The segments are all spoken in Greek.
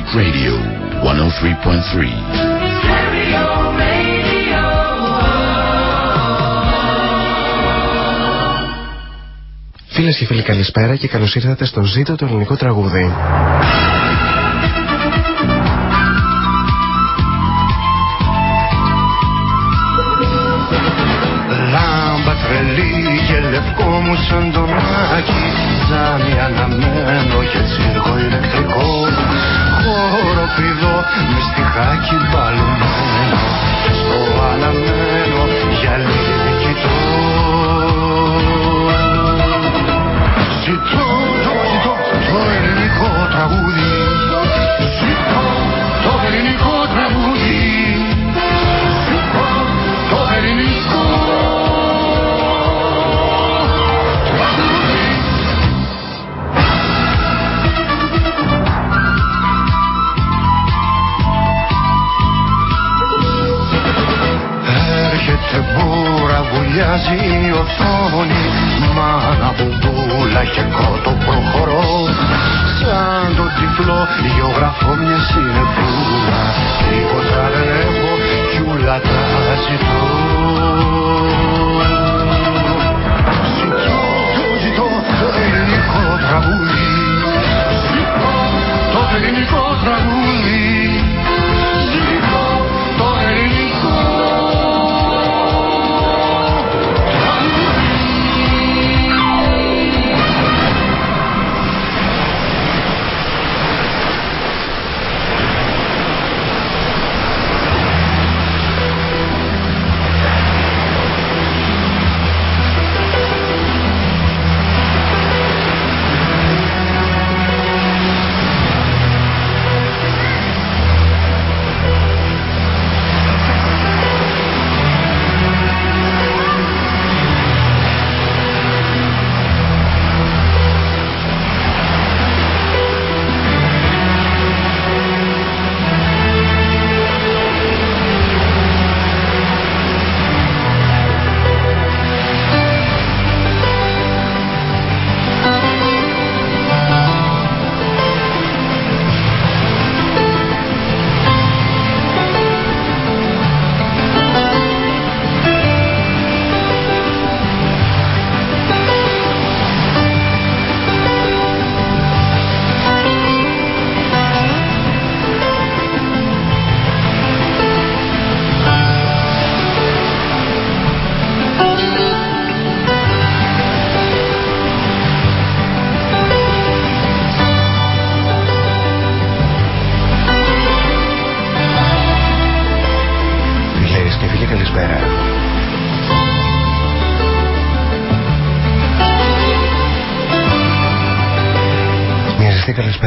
Greek Radio 103.3. Φίλες και φίλοι καλησπέρα και καλώς ήρθατε στο ζήτο το ελληνικό τραγούδι. Λάμπα τρελή και λευκό μου σαν το μάκι Ζάμι αναμένο και τσίρκο ηλεκτρικό Χώρο πηδό με στιχάκι μπαλωμένο Και στο αναμένο γυαλί κοιτώ. Ζητώ, το ζητώ, το ελληνικό τραγούδι. Ζητώ το ελληνικό η οθόνη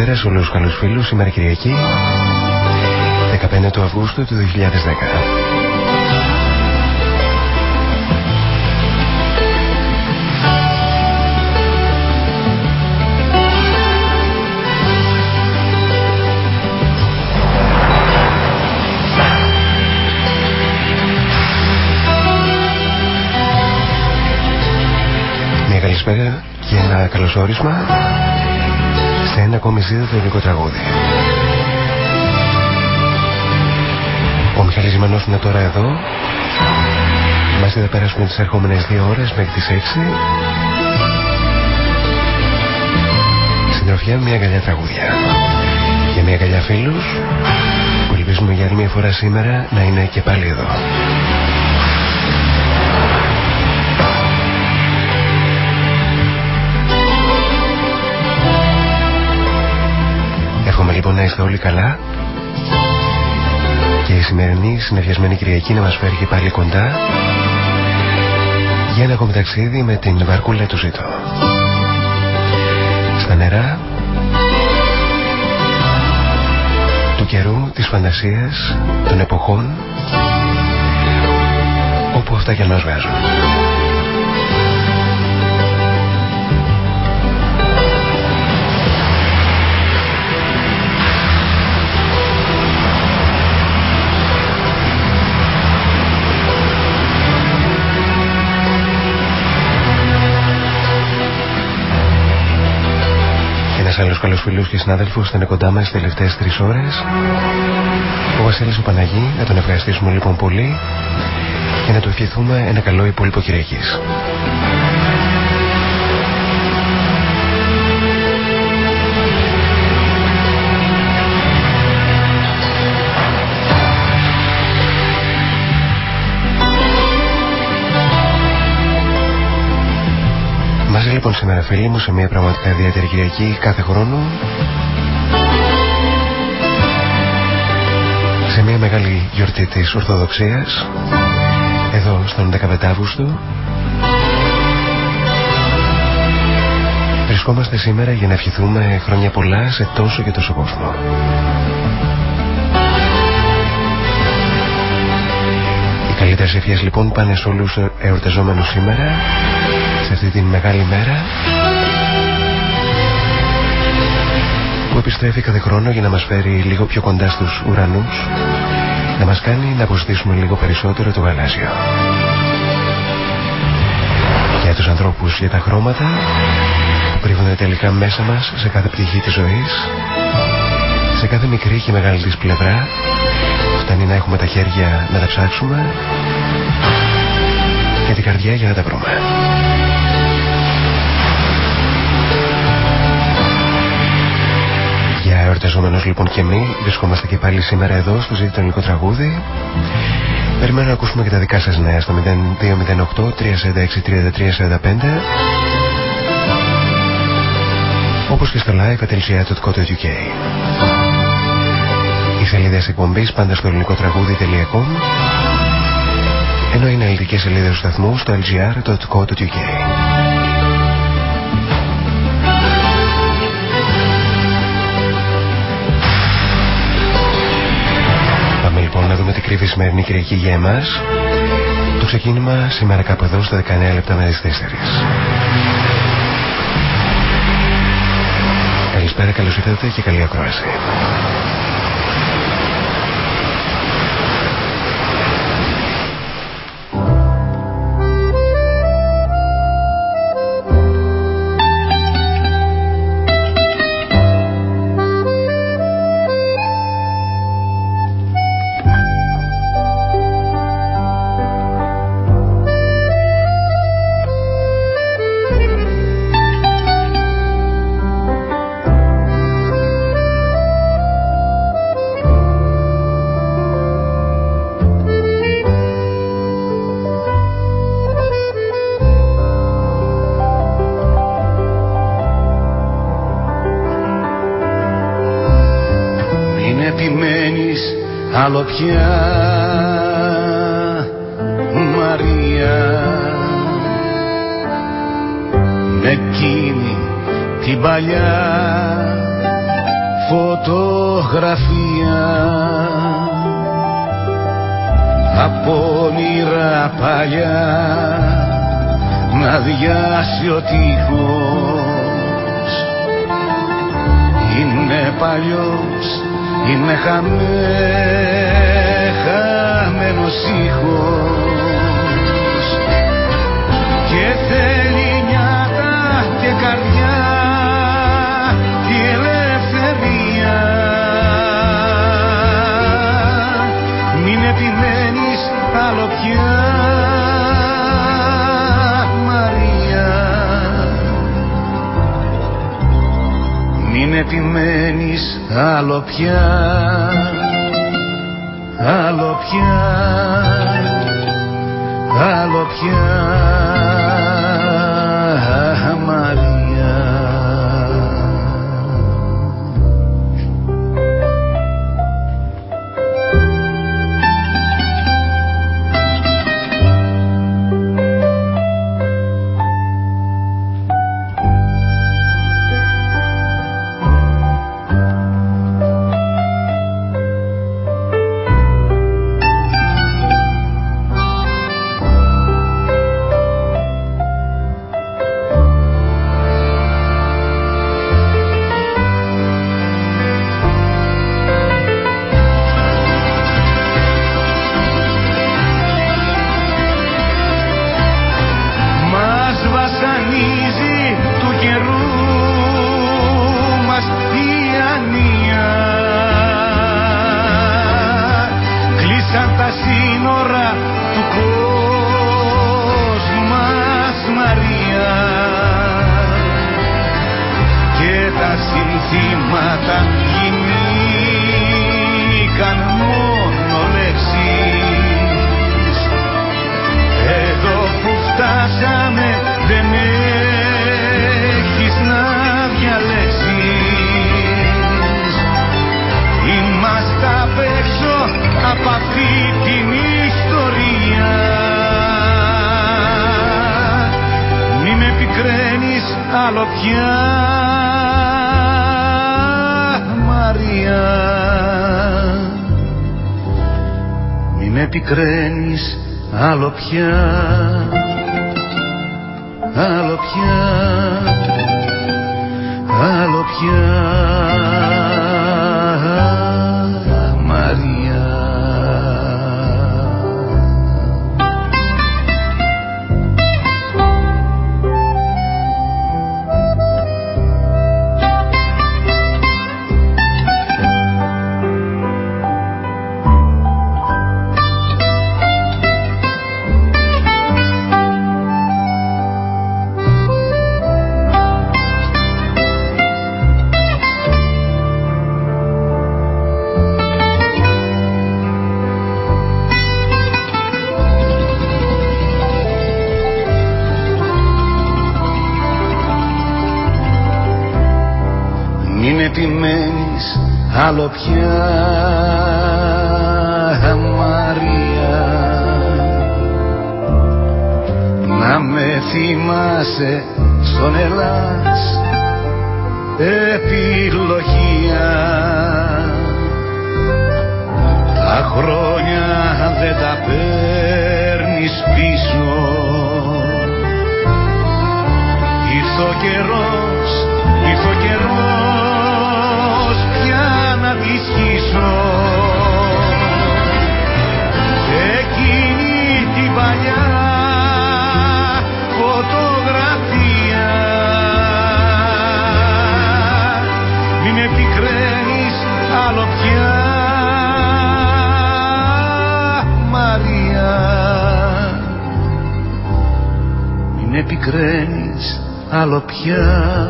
καλησπέρα σε όλους τους καλούς φίλους σήμερα Κυριακή 15 του Αυγούστου του 2010. Μια καλησπέρα και ένα καλωσόρισμα σε ένα ακόμη ζήτητο ελληνικό τραγούδι. Ο Μιχάλης Ζημανός είναι τώρα εδώ. Μαζί θα περάσουμε τις ερχόμενες δύο ώρες μέχρι τις 6. Συντροφιά με μια αγκαλιά τραγούδια. Για μια αγκαλιά φίλους που ελπίζουμε για άλλη μια φορά σήμερα να είναι και πάλι εδώ. Εύχομαι λοιπόν να είστε όλοι καλά και η σημερινή συνεφιασμένη Κυριακή να μας φέρει και πάλι κοντά για ένα ακόμη ταξίδι με την βαρκούλα του Ζήτω. Στα νερά του καιρού, της φαντασίας, των εποχών όπου αυτά και μας βγάζουν. Ένας άλλος καλός και συνάδελφος ήταν κοντά μας τις τελευταίες τρεις ώρες. Ο Βασίλης ο Παναγί, να τον ευχαριστήσουμε λοιπόν πολύ και να του ευχηθούμε ένα καλό υπόλοιπο Κυριακής. Λοιπόν σήμερα φίλοι μου σε μια πραγματικά ιδιαίτερη Κυριακή κάθε χρόνο σε μια μεγάλη γιορτή της Ορθοδοξίας εδώ στον 15 Αύγουστο βρισκόμαστε σήμερα για να ευχηθούμε χρόνια πολλά σε τόσο και τόσο κόσμο. Οι καλύτερες ευχές λοιπόν πάνε σε όλους εορταζόμενους σήμερα σε αυτή την μεγάλη μέρα που επιστρέφει κάθε χρόνο για να μας φέρει λίγο πιο κοντά στους ουρανούς να μας κάνει να αποστήσουμε λίγο περισσότερο το γαλάζιο. Για τους ανθρώπους για τα χρώματα που κρύβονται τελικά μέσα μας σε κάθε πτυχή της ζωής σε κάθε μικρή και μεγάλη της πλευρά φτάνει να έχουμε τα χέρια να τα ψάξουμε και την καρδιά για να τα βρούμε. Εορταζόμενο λοιπόν και εμείς, βρισκόμαστε και πάλι σήμερα εδώ στο ζήτητο ελληνικό τραγούδι. Περιμένω να ακούσουμε και τα δικά σας νέα στο 0208 346 3345 όπως και στο live.gr.co.uk Οι σελίδες εκπομπής πάντα στο ελληνικό τραγούδι.com ενώ είναι ελληνικές σελίδες του σταθμού στο lgr.co.uk να δούμε τι κρύβει η σημερινή Κυριακή για εμάς. Το ξεκίνημα σήμερα κάπου εδώ στα 19 λεπτά με τις 4. Καλησπέρα, καλώς ήρθατε και καλή ακρόαση. Άλλο πια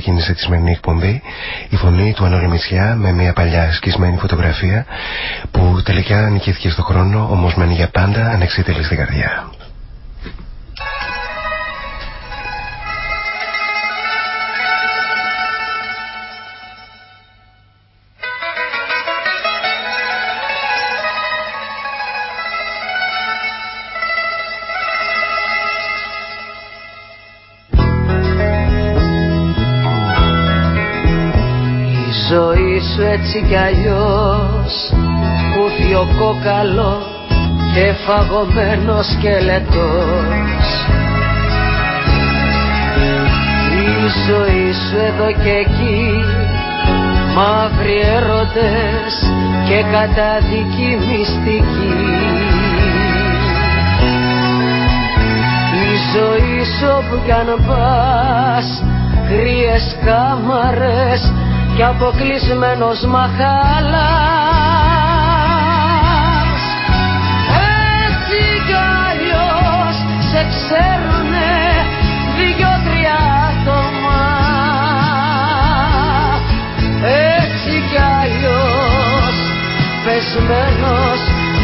ξεκίνησε τη σημερινή εκπομπή. Η φωνή του Ανοριμισιά με μια παλιά σκισμένη φωτογραφία που τελικά νικήθηκε στο χρόνο, όμως μένει για πάντα ανεξίτελης στην καρδιά. Έτσι κι αλλιώς. Ο κόκαλος και φαγωμένος σκελετός. Η ζωή σου εδώ και εκεί μαύροι έρωτες και καταδική μυστική. Η ζωή σου όπου κι αν πας κρύες κάμαρες κι αποκλεισμένος μαχάλας. Έτσι κι αλλιώς σε ξέρουνε δυο-τρία άτομα. Έτσι κι αλλιώς πεσμένος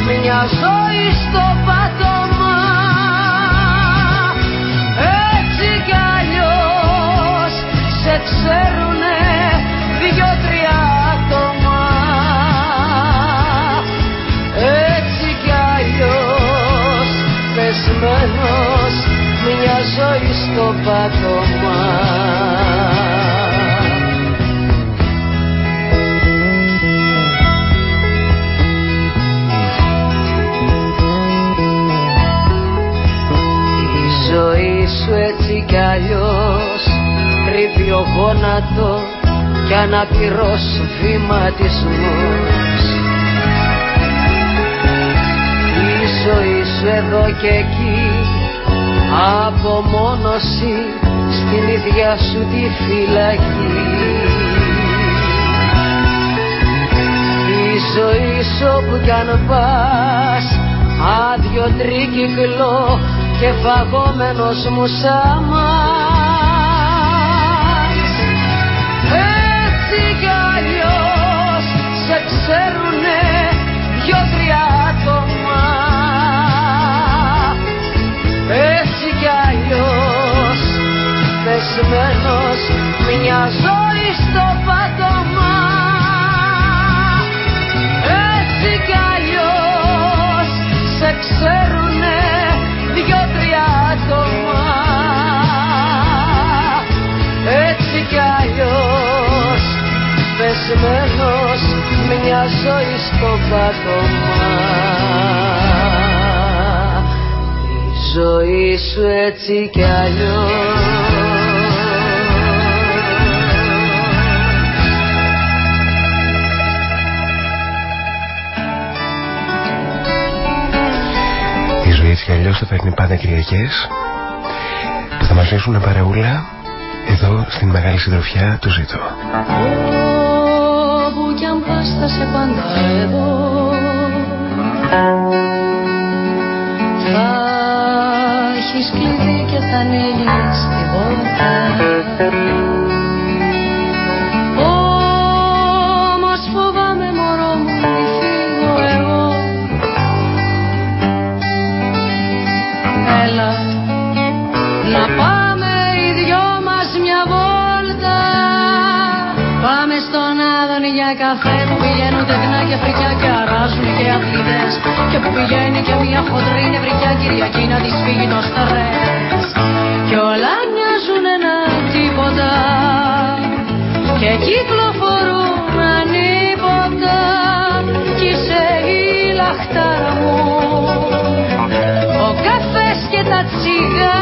μια ζωή στο πάτωμα. Έτσι κι αλλιώς σε ξέρουνε πεσμένος μια ζωή στο πάτωμα. Η ζωή σου έτσι κι αλλιώς κρύβει ο γόνατος κι αναπηρός βηματισμός εδώ και εκεί. Απομόνωση στην ίδια σου τη φυλακή. Η ζωή σου που κι αν πας Άδειο τρίκυκλο και φαγόμενος μου σαμάς Έτσι κι αλλιώς σε ξέρω πεσμένος μια ζωή στο πάτωμα. Έτσι κι αλλιώς σε ξέρουνε δυο-τρία άτομα. Έτσι κι αλλιώς πεσμένος μια ζωή στο πάτωμα. Η ζωή σου έτσι κι αλλιώς έτσι κι αλλιώς θα φέρνει πάντα Κυριακές που θα μας λύσουν παρεούλα εδώ στην μεγάλη συντροφιά του Ζήτω. Όπου κι αν πας θα σε πάντα εδώ Θα έχεις κλειδί και θα ανοίγεις την πόρτα καφέ που πηγαίνουν τεχνά και φρικιά και αράζουν και αθλητές. Και που πηγαίνει και μια χοντρή νευρικιά Κυριακή να της φύγει το στρες. Και όλα μοιάζουν ένα τίποτα και κυκλοφορούν ανίποτα. Κι είσαι η λαχτάρα μου. Ο καφές και τα τσιγάρα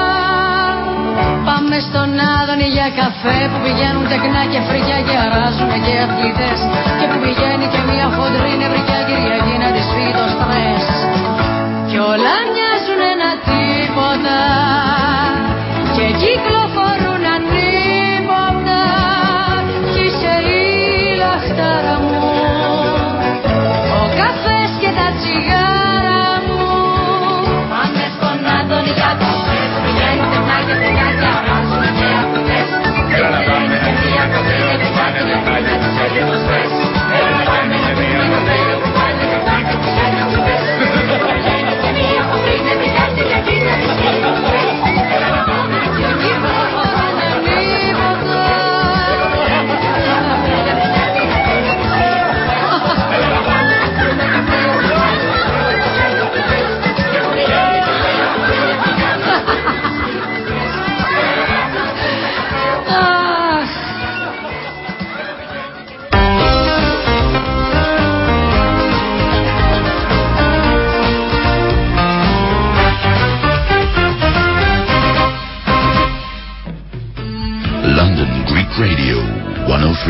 που πηγαίνουν τεκνά και φρικιά και αράζουν και αθλητές. Και που πηγαίνει και μια χοντρή νευρικιά Κυριακή να της φύγει το στρες. Κι όλα μοιάζουν ένα τίποτα και κυκλοφορούν ανίποτα κι είσαι η λαχτάρα μου ο καφές και τα τσιγάρα μου. Πάμε στον Άντωνη για καφέ που πηγαίνει τεκνά και φρικιά it was crazy.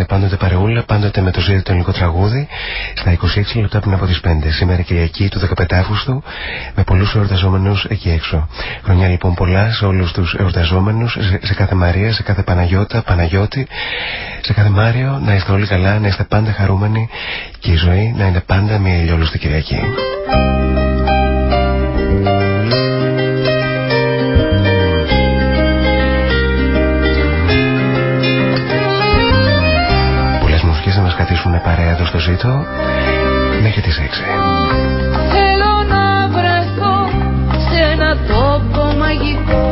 Εδώ είμαστε πάντοτε παρεούλα, πάντοτε με το ζήτητο το ελληνικό τραγούδι, στα 26 λεπτά πριν από τις 5. Σήμερα Κυριακή του 15 Αύγουστου, με πολλούς εορταζόμενους εκεί έξω. Χρονιά λοιπόν πολλά σε όλους τους εορταζόμενους, σε, σε, κάθε Μαρία, σε κάθε Παναγιώτα, Παναγιώτη, σε κάθε Μάριο, να είστε όλοι καλά, να είστε πάντα χαρούμενοι και η ζωή να είναι πάντα μια ηλιόλουστη Κυριακή. συνεχίσουμε παρέα εδώ στο ζήτο μέχρι τις 6. Θέλω να βρεθώ σε ένα τόπο μαγικό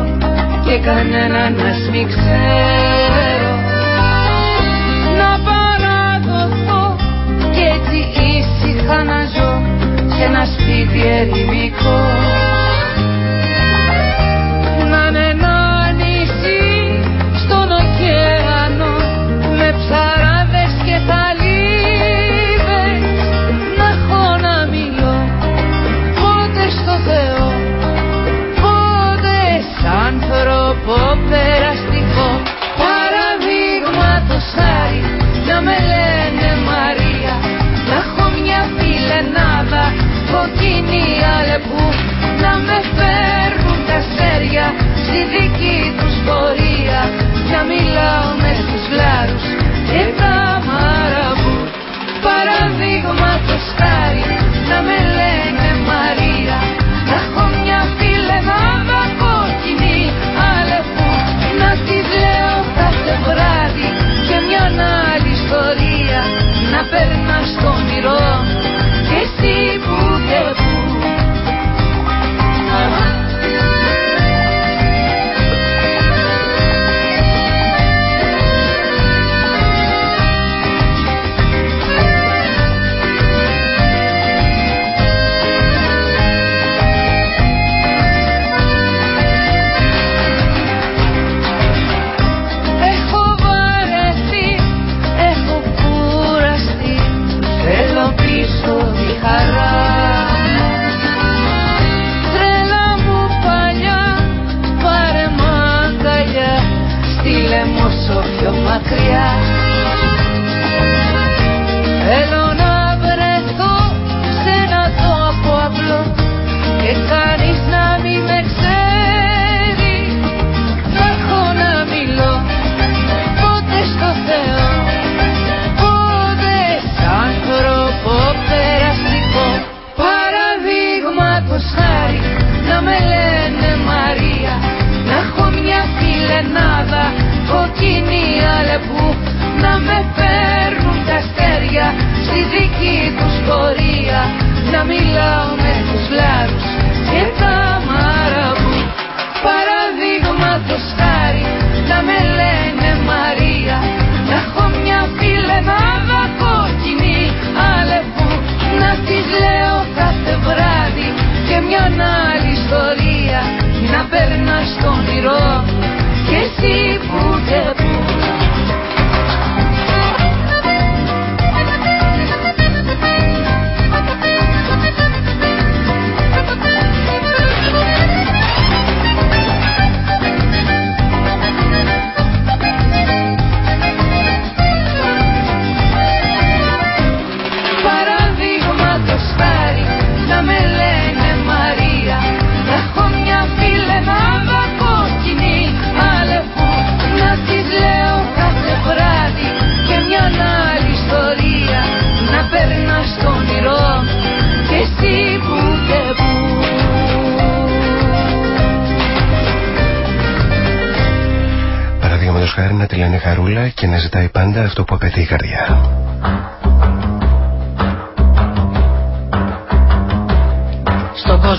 και κανέναν να σμιξέρω Να παραδοθώ και έτσι ήσυχα να ζω σε ένα σπίτι ερημικό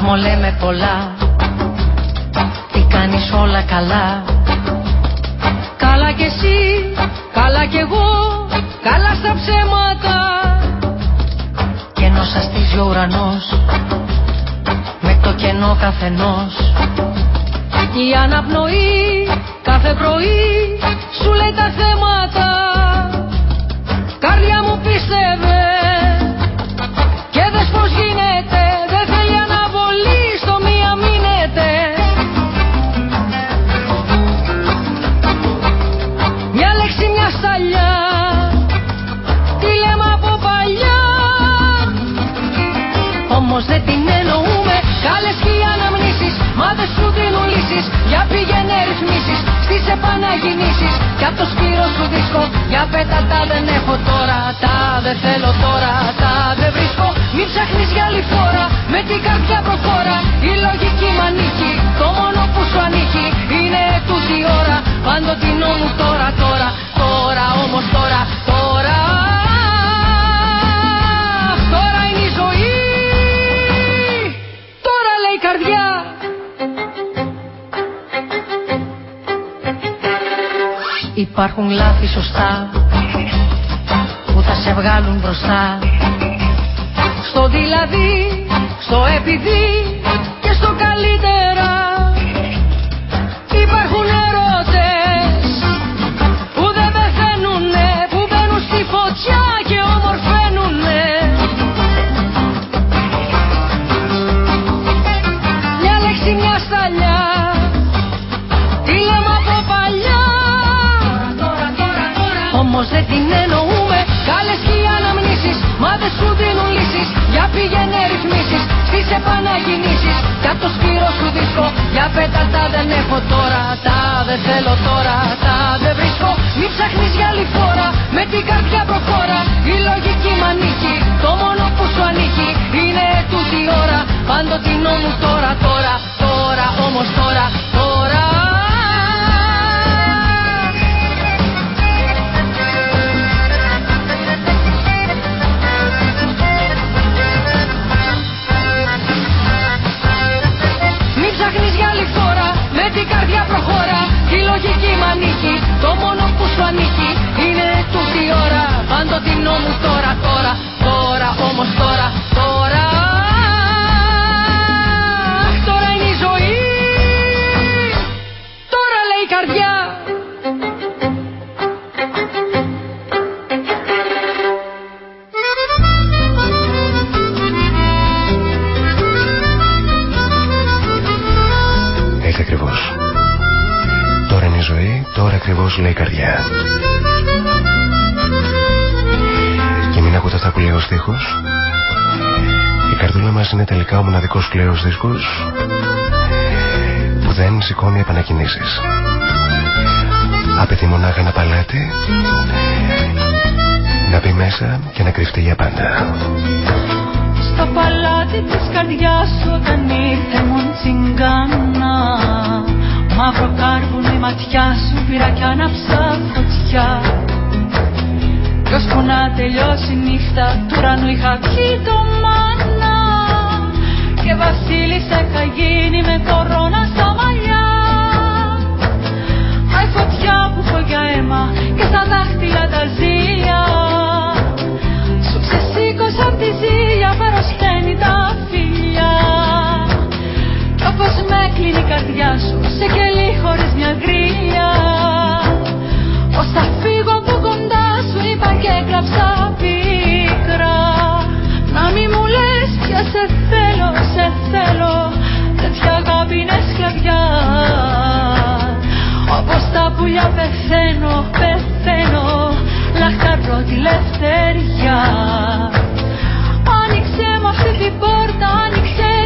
κόσμο λέμε πολλά. Τι κάνεις όλα καλά. Καλά κι εσύ, καλά κι εγώ Καλά στα ψέματα. Και ενώ σας ο ουρανός Με το κενό καθενός. Η αναπνοή κάθε πρωί Σου λέει τα θέματα. Καρδιά μου πίστευε Για πήγαινε ρυθμίσεις στις επαναγυνήσεις. Κι από το σπύρο σου δίσκο Για πέτα τα δεν έχω τώρα. Τα δεν θέλω τώρα Τα δεν βρίσκω. Μην ψάχνεις για άλλη Με την καρδιά προχώρα. Η λογική μ' ανήκει Το μόνο που σου ανήκει Είναι τούτη ώρα. Πάντοτε νόμου τώρα τώρα Τώρα όμως τώρα. Υπάρχουν λάθη σωστά που θα σε βγάλουν μπροστά. Στο δηλαδή, στο επειδή ρυθμίσεις, στις επαναγυννήσεις, για το σκληρό σου δίσκο, για πέτα τα δεν έχω τώρα, τα δεν θέλω τώρα, τα δεν βρίσκω. Μην ψάχνεις για άλλη φορά, με την καρδιά προχώρα, η λογική μ' ανήκει, το μόνο που σου ανήκει είναι τούτη η ώρα, πάντοτινό μου τώρα, τώρα, τώρα, όμως τώρα, την καρδιά προχώρα Η λογική μ' ανήκει Το μόνο που σου ανήκει Είναι τούτη η ώρα. Πάντοτινό μου τώρα, τώρα Τώρα όμως τώρα, τώρα ακριβώς λέει η καρδιά. Και μην ακούτε αυτά που λέει ο στίχος. Η καρδούλα μας είναι τελικά ο μοναδικός κλαίος δίσκος που δεν σηκώνει επανακινήσεις. Απαιτεί μονάχα ένα παλάτι να μπει μέσα και να κρυφτεί για πάντα. Στο παλάτι της καρδιάς σου όταν ήρθε μου τσιγκάνα Μαύρο κάρβουνο η ματιά σου πήρα κι άναψα φωτιά. Κι ώσπου να τελειώσει η νύχτα του ουρανού είχα πιει το μάνα. Και βασίλισσα είχα γίνει με κορώνα στα μαλλιά. Αϊ φωτιά που φωγιά αίμα και στα δάχτυλα τα ζήλια. Σου ξεσήκωσα απ' τη ζήλια παροσθένει τα φίλια Κι όπως με κλείνει η καρδιά σου σε κελί χωρίς μια γκρίλια Πως θα φύγω από κοντά σου είπα και έκλαψα πίκρα. Να μη μου λες πια σε θέλω, σε θέλω Τέτοια αγάπη είναι σκλαβιά. Όπως τα πουλιά πεθαίνω, πεθαίνω Λαχταρώ τη λευτεριά. Άνοιξε μου αυτή την πόρτα, άνοιξε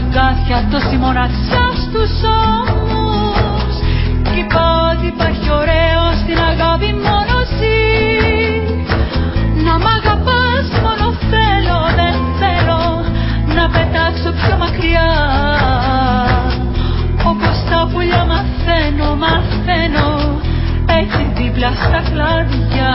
αγκάθια, τόση μοναξιά στους ώμους. Κι είπα ότι υπάρχει ωραίο στην αγάπη μόνο εσύ. Να μ' αγαπάς μόνο θέλω, δεν θέλω Να πετάξω πιο μακριά. Όπως τα πουλιά μαθαίνω, μαθαίνω Έτσι δίπλα στα κλαδιά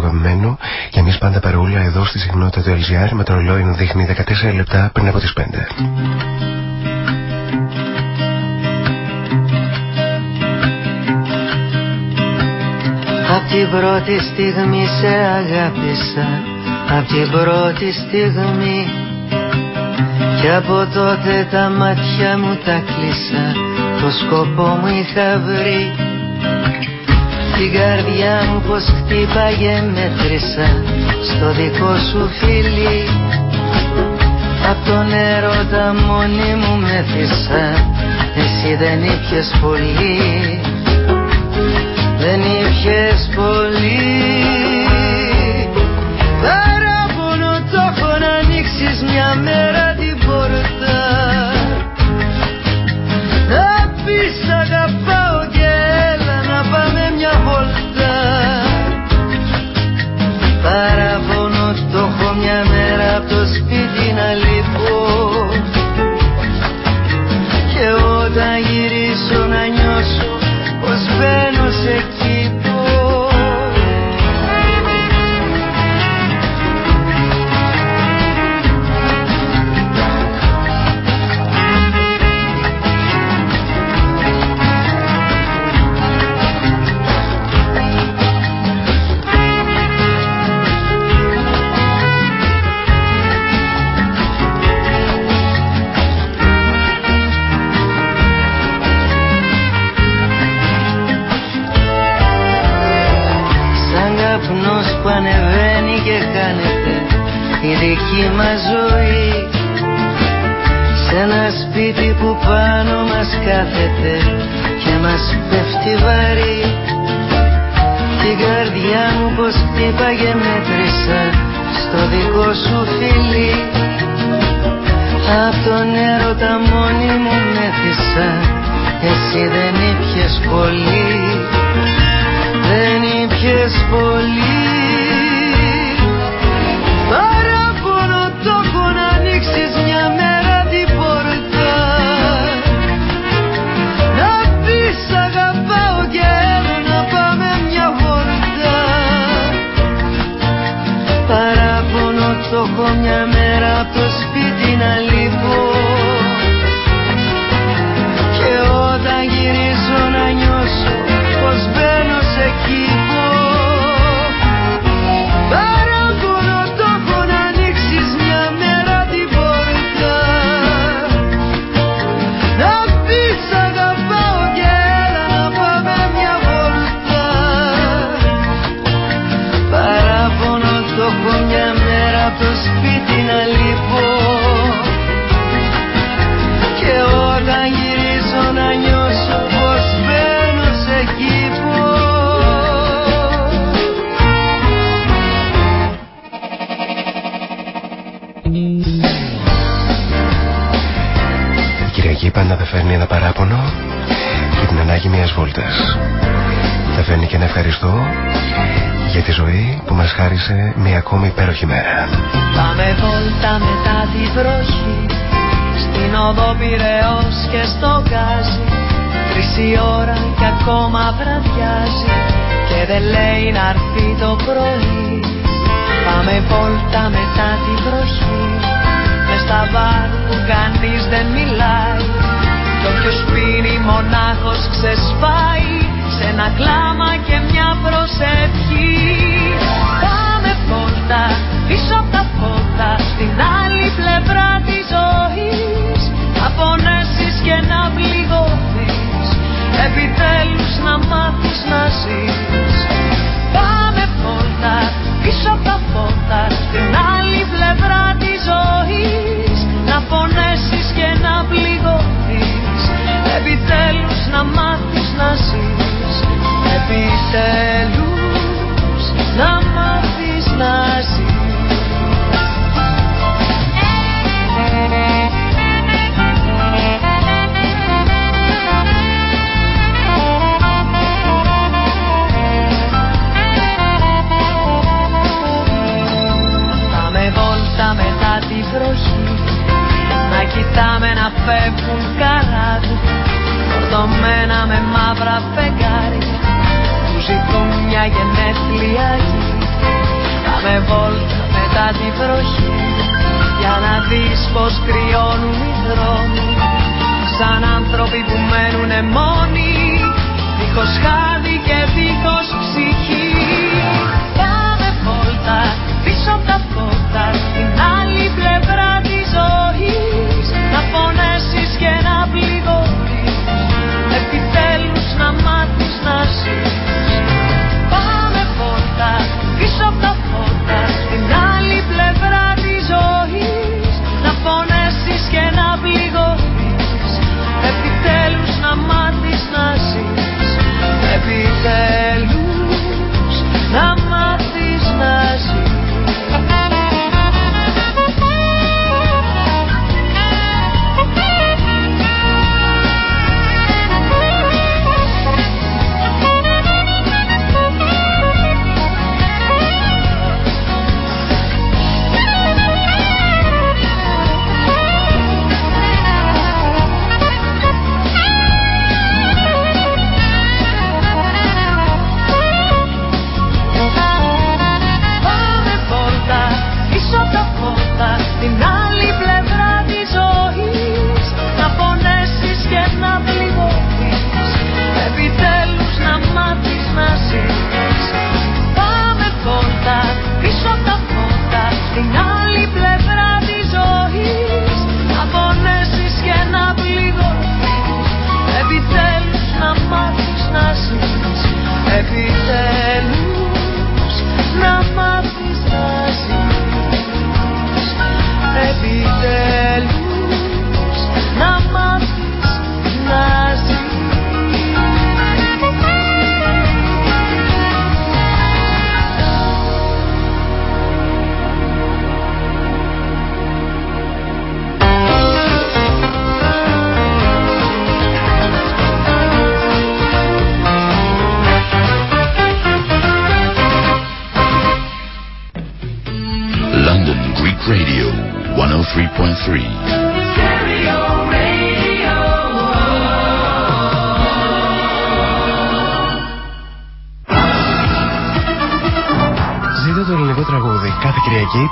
στο και πάντα παρόλα εδώ στη συχνότητα του LGR με το ρολόι να δείχνει 14 λεπτά πριν από τις 5. Απ' την πρώτη στιγμή σε αγάπησα Απ' την πρώτη στιγμή. Και από τότε τα μάτια μου τα κλείσα Το σκοπό μου είχα βρει. Την καρδιά μου πως χτύπαγε μέτρησα στο δικό σου φίλι Απ' τον έρωτα μόνη μου μέθησα Εσύ δεν ήπιες πολύ Δεν ήπιες πολύ. Παράπονο το έχω να ανοίξεις μια μέρα.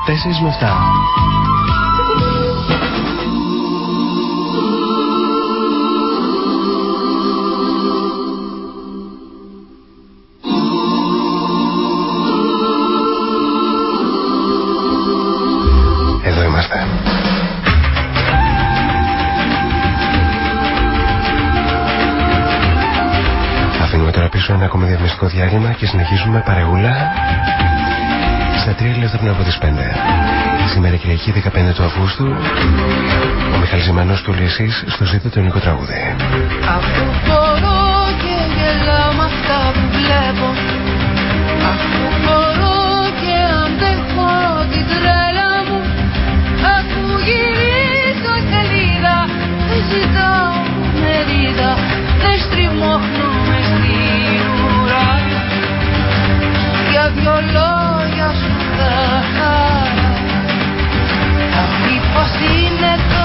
με 7. Εδώ είμαστε. Αφήνουμε τώρα πίσω ένα ακόμη διαμεστικό διάλειμμα και συνεχίζουμε παρεγούλα 13 λεπτά πριν από τις 5. Σήμερα Κυριακή 15 του Αυγούστου, ο Μιχαλή Ζημανός στο ζήτο του ελληνικού τραγούδι. Αφού μπορώ και γελάω με αυτά που βλέπω. Αφού μπορώ και αντέχω την τρέλα μου. Αφού γυρίζω σελίδα, δεν ζητάω μερίδα. Δεν στριμώχνω μες στην ουρά. Για δυο λόγια. let go.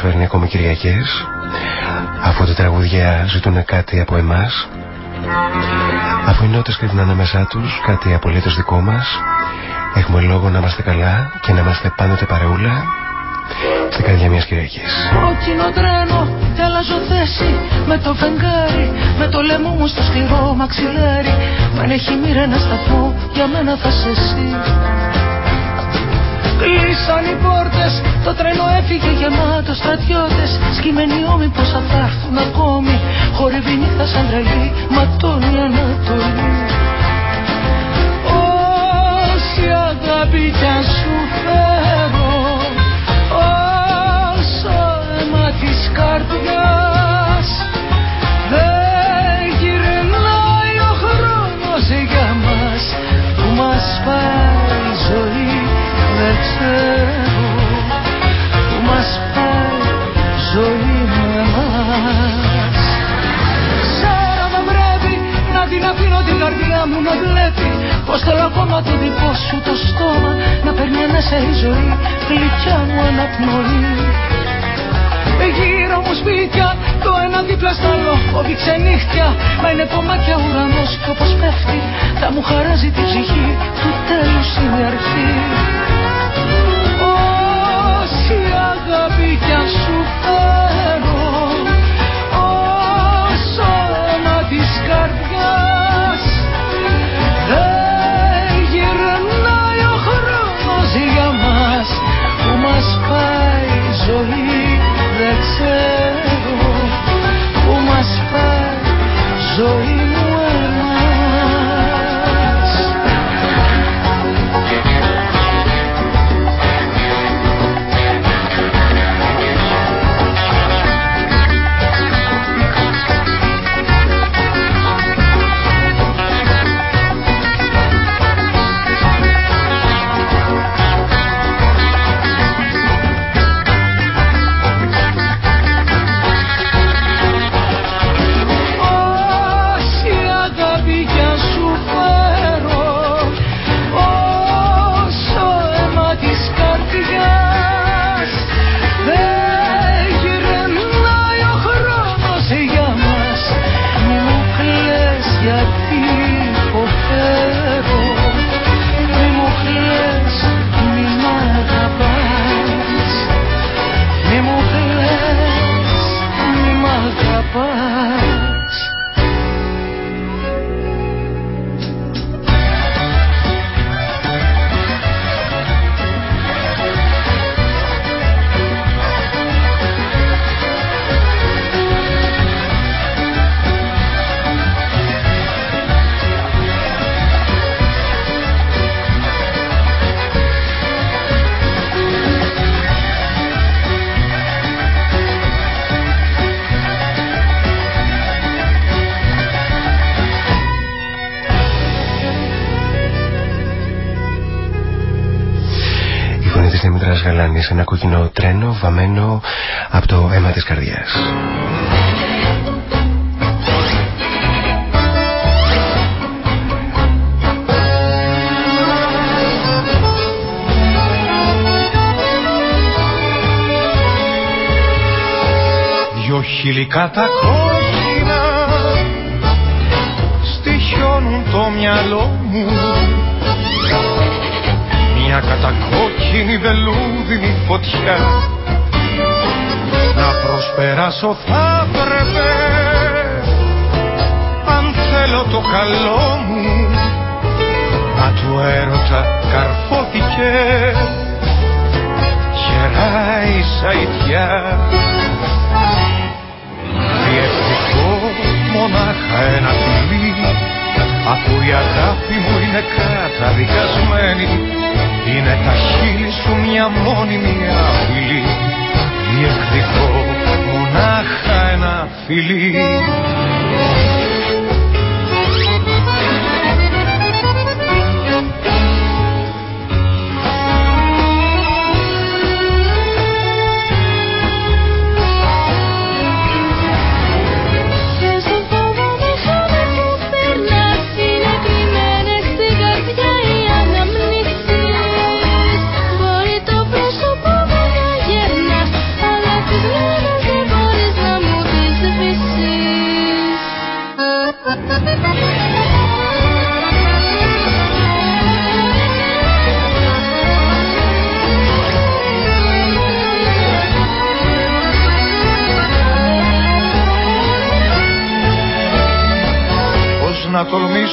Μας μας φέρνει ακόμη Κυριακές αφού τα τραγουδιά ζητούν κάτι από εμάς. Αφού οι νότες κρύβουν ανάμεσά τους κάτι απολύτως δικό μας. Έχουμε λόγο να είμαστε καλά και να είμαστε πάντοτε παρεούλα στην καρδιά μιας Κυριακής. Κόκκινο τρένο και αλλάζω θέση με το φεγγάρι με το λαιμό μου στο σκληρό μαξιλάρι. Μα αν έχει μοίρα να σταθώ για μένα θα σε εσύ Κλείσαν οι πόρτες, το τρένο έφυγε γεμάτο στρατιώτες. Σκυμμένοι ώμοι πως θα έρθουν ακόμη. Χορεύει νύχτα σαν τρελή, ματώνει Ανατολή. Όση αγάπη κι αν σου φέρω Όσο αίμα της καρδιάς. Δεν γυρνάει ο χρόνος για μας Που μας πάει η ζωή δεν ξέρω Που μας πάει η ζωή με εμάς. Ξέρω δεν πρέπει να την αφήνω την καρδιά μου να βλέπει Πως θέλω ακόμα το δικό σου το στόμα Να παίρνει μέσα η ζωή γλυκιά μου αναπνοή Γύρω μου σπίτια, το ένα δίπλα στο άλλο Φόβη ξενύχτια, μα είναι κομμάτια ουρανός Και όπως πέφτει, θα μου χαράζει την ψυχή Του τέλους είναι η αρχή δεν Δημητράς Γαλάνης σε ένα κόκκινο τρένο βαμμένο από το αίμα της καρδιάς. Δυο χιλικά τα κόκκινα στοιχιώνουν το μυαλό μου μια κατακόκκινη βελούδινη φωτιά. Να προσπεράσω θα έπρεπε αν θέλω το καλό μου. Μα του έρωτα καρφώθηκε γεράει η σαϊτιά Διευτικό μονάχα ένα φιλί Αφού η αγάπη μου είναι καταδικασμένη Είναι τα χείλη σου μια μόνιμη απειλή Διεκδικώ μονάχα ένα φιλί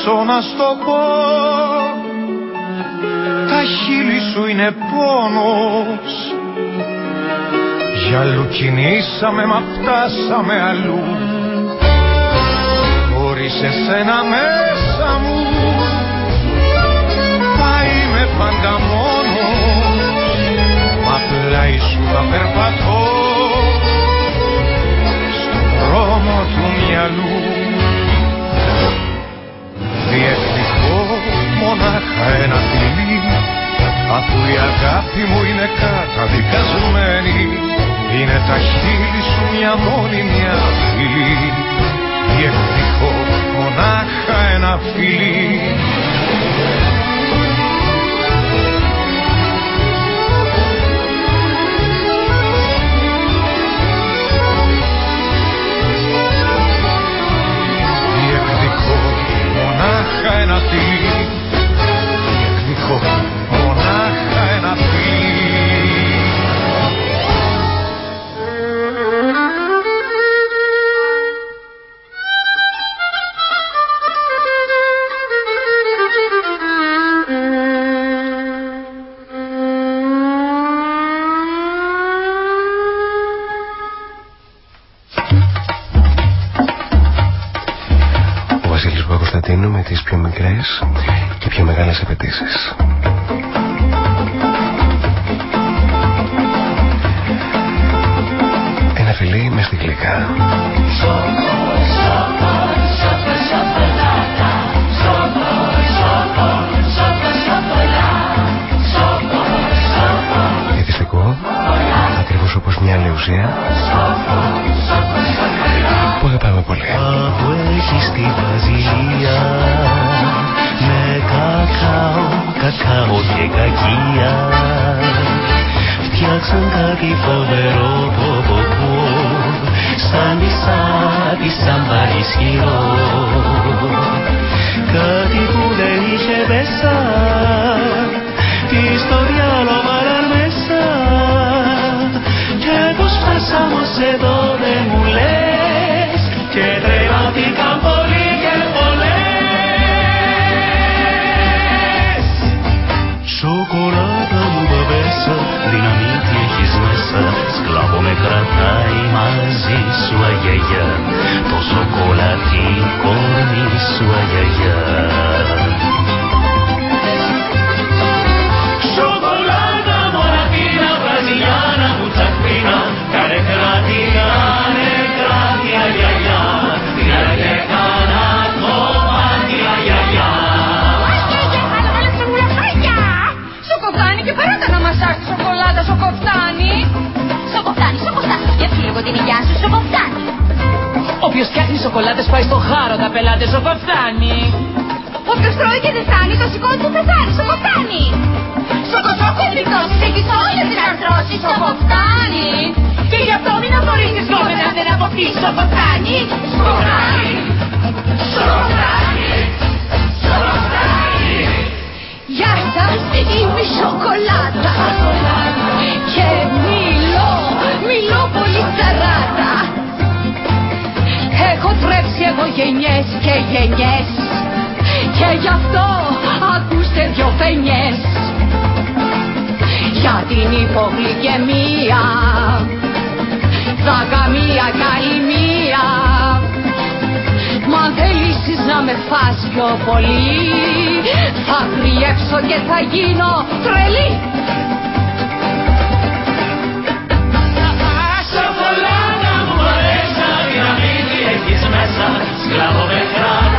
μπορέσω να πω Τα χείλη σου είναι πόνος. Για αλλού κινήσαμε μα φτάσαμε αλλού. Χωρίς να μέσα μου Θα είμαι πάντα μόνος. Μα πλάι σου θα περπατώ. He γενιές και γι' αυτό ακούστε δυο φαινιές για την υπογλυκαιμία θα καμία καλή μία μα αν θέλεις να με φας πιο πολύ. Θα κρυέψω και θα γίνω τρελή. Σκλάβο με χράτη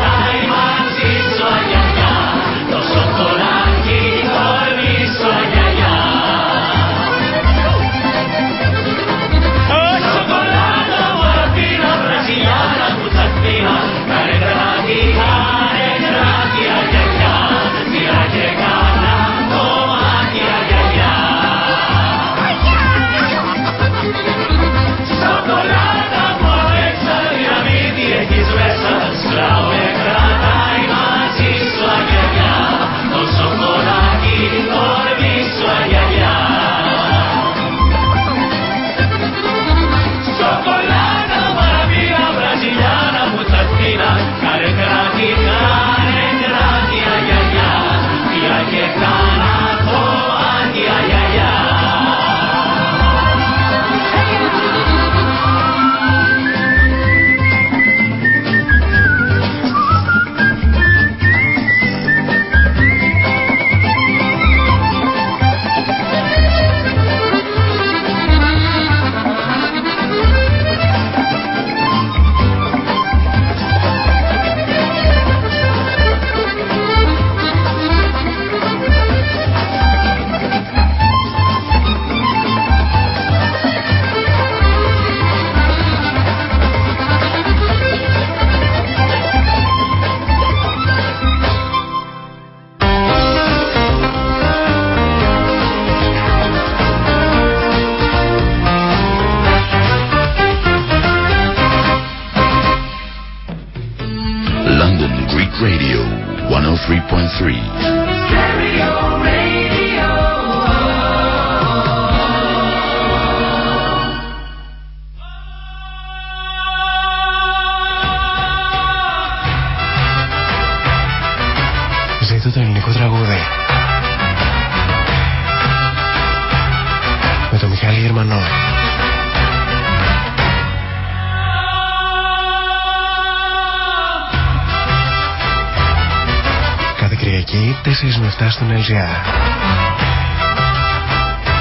Κυριακή 4 με 7 στον LGR.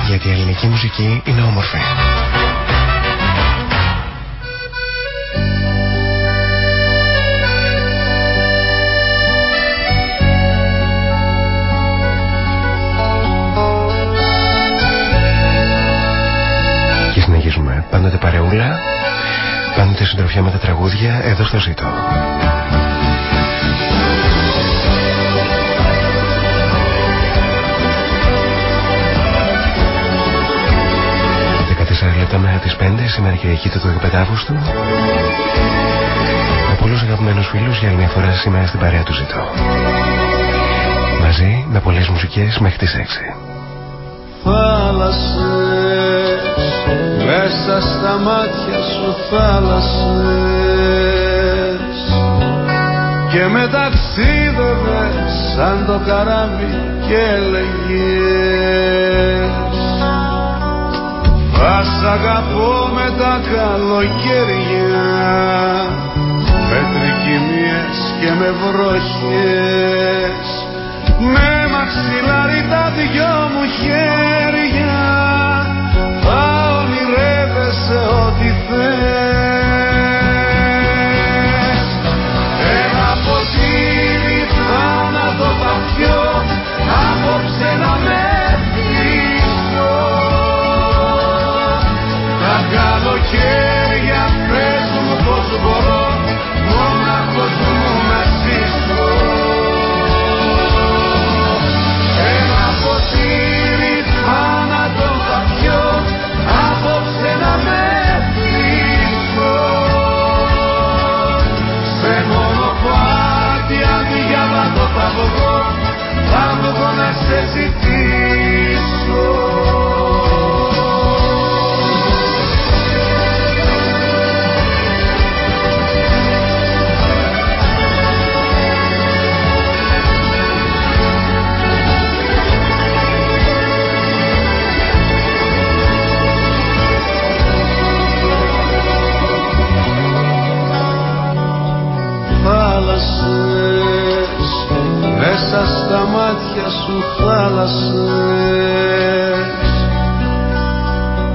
Γιατί η ελληνική μουσική είναι όμορφη. Και συνεχίζουμε πάντοτε παρεούλα, πάντοτε συντροφιά με τα τραγούδια εδώ στο ζήτο. Λεπτά μέχρι τις 5 σήμερα Κυριακή του 15 Αύγουστου με πολλούς αγαπημένους φίλους για άλλη μια φορά σήμερα στην παρέα του ζητώ. Μαζί με πολλές μουσικές μέχρι τις 6 Θάλασσες μέσα στα μάτια σου θάλασσες. Και με ταξίδευες σαν το καράβι και έλεγες θα σ' αγαπώ με τα καλοκαίρια. Με τρικυμίες και με βροχές. Με μαξιλάρι τα δυο μου χέρια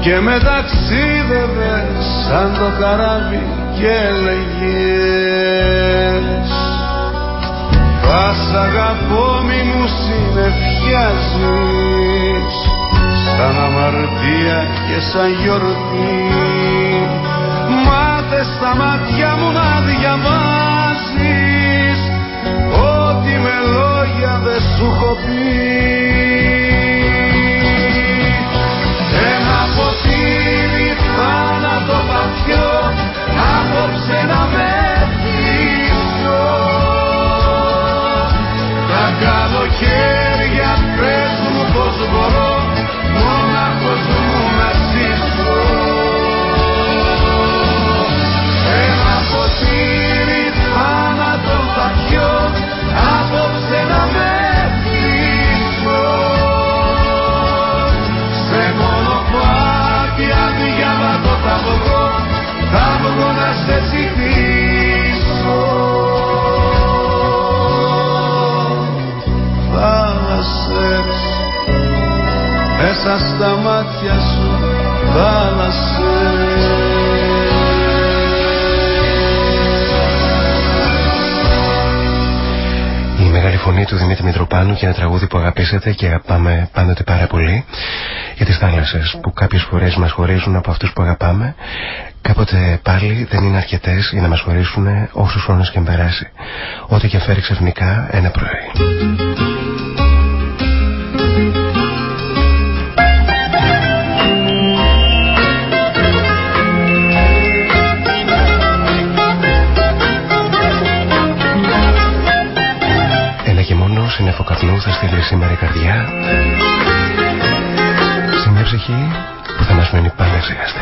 και με ταξίδευες σαν το καράβι και έλεγες θα σ' αγαπώ μη μου συνεφιάζεις σαν αμαρτία και σαν γιορτή. Μάθε στα μάτια μου να διαβάζεις ό,τι με λόγια δεν σου έχω πει ένα τραγούδι που αγαπήσατε και αγαπάμε πάντοτε πάρα πολύ για τις θάλασσες που κάποιες φορές μας χωρίζουν από αυτούς που αγαπάμε κάποτε πάλι δεν είναι αρκετές για να μας χωρίσουν όσους χρόνους και περάσει ό,τι και φέρει ξαφνικά ένα πρωί. Σύννεφο καπνού θα στείλει σήμερα η καρδιά. Σε μια ψυχή που θα μας μένει πάντα ξεχαστή.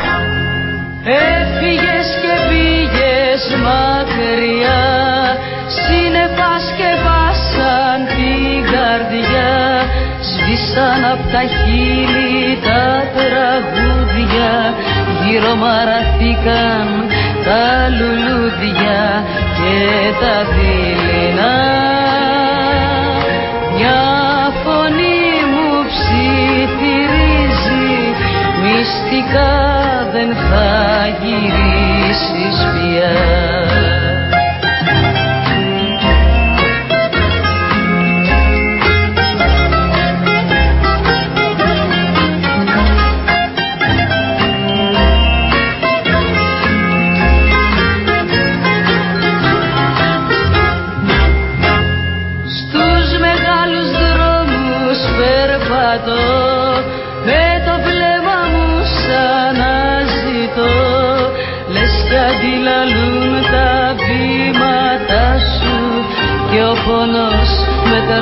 Έφυγες και πήγες μακριά. Σύννεφα σκεπάσαν την καρδιά. Σβήσαν απ' τα χείλη τα τραγούδια. Γύρω μαραθήκαν τα λουλούδια και τα δειλινά μυστικά δεν θα γυρίσεις πια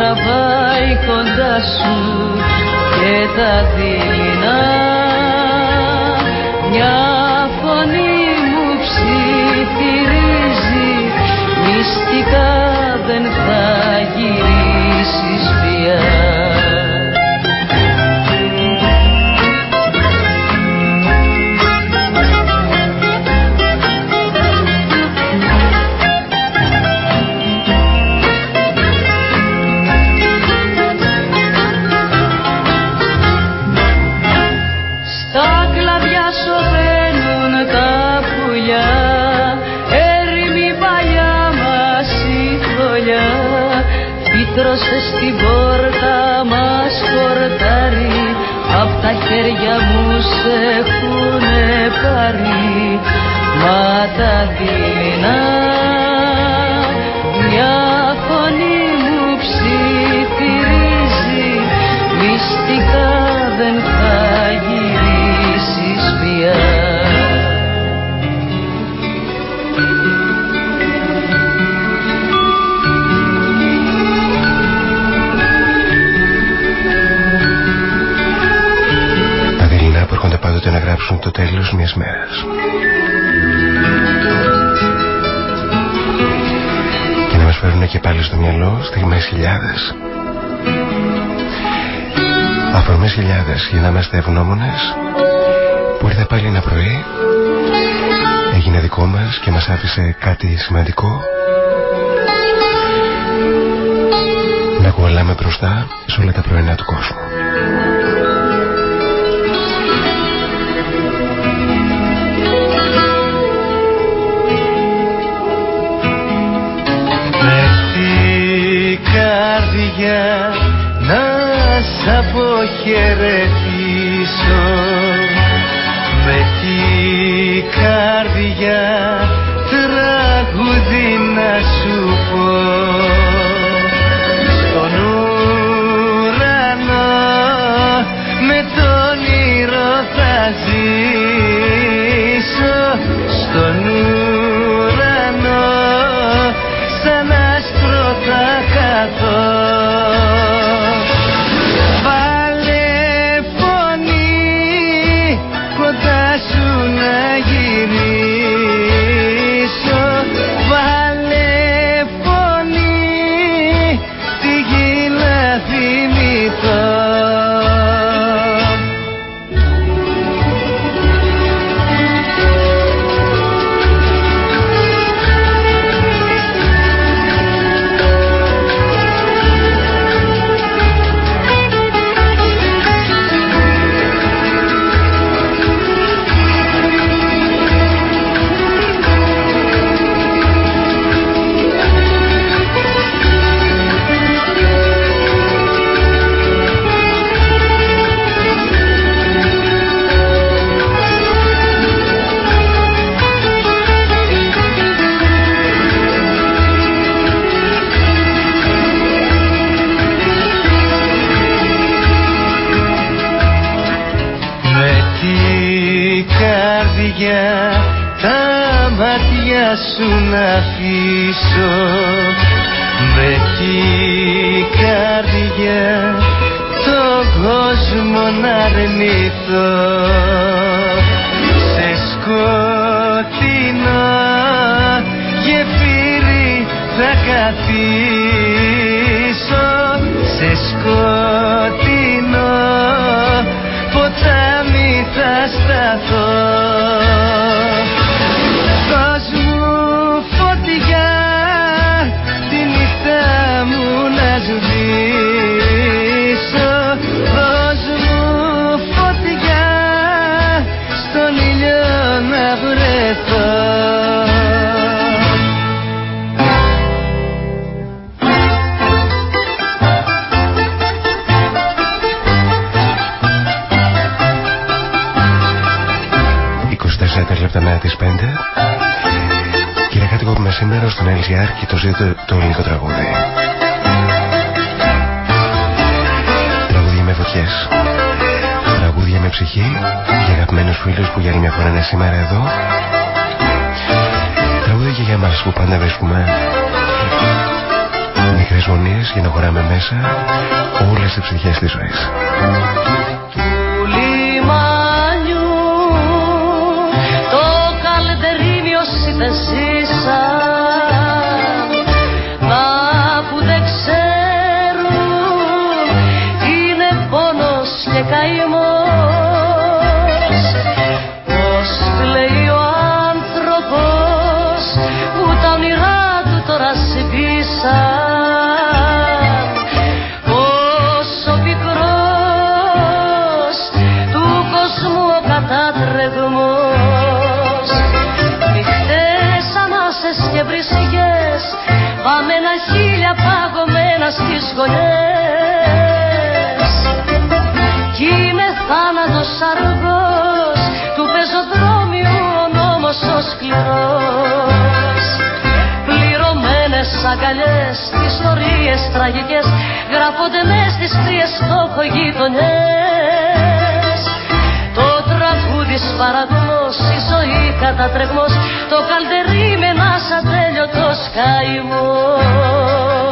τραβάει κοντά σου και τα δειλινά μια φωνή μου ψιθυρίζει μυστικά δεν θα γυρίσεις πια έχουνε πάρει Μα τα πάντοτε να γράψουν το τέλος μιας μέρας. Και να μας φέρουν και πάλι στο μυαλό στιγμές χιλιάδες. Αφορμές χιλιάδες για να είμαστε ευγνώμονες που ήρθε πάλι ένα πρωί έγινε δικό μας και μας άφησε κάτι σημαντικό να κουβαλάμε μπροστά σε όλα τα πρωινά του κόσμου. Καρδιά να σ' αποχαιρετήσω. Με τη καρδιά τραγούδι να σου πω. Στον ουρανό με τον ήρω θα ζήσω. Στον ουρανό σαν άστρο θα σου να LGR και το ζήτω το ελληνικό τραγούδι. Τραγούδια με φωτιές. Τραγούδια με ψυχή για αγαπημένους φίλους που για άλλη μια φορά είναι σήμερα εδώ. Τραγούδια και για εμάς που πάντα βρίσκουμε μικρές γωνίες για να χωράμε μέσα όλες τις ψυχές της ζωής. στις ιστορίες τραγικές γράφονται μες στις κρύες στόχογειτονιές Το τραγούδι σπαραγμός, η ζωή κατατρεγμός το καλτερί με ένας ατέλειωτος καημός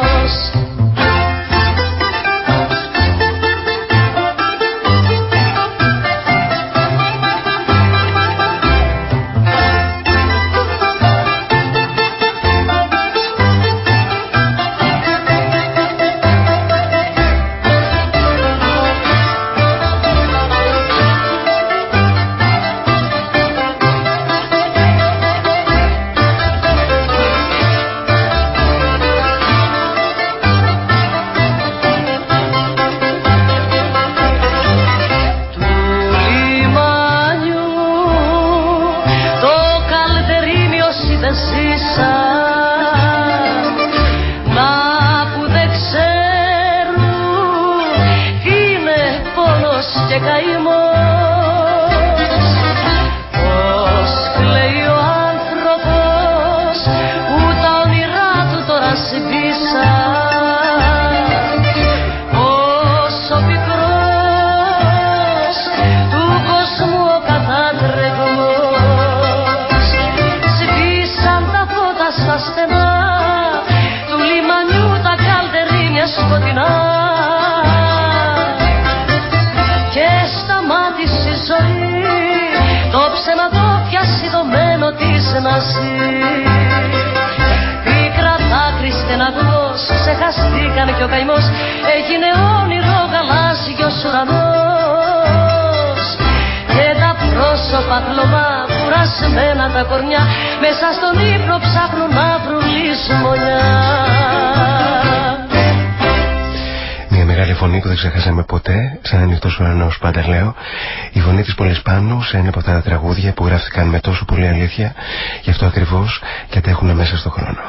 αλήθεια, γι' αυτό ακριβώς και αντέχουν μέσα στο χρόνο.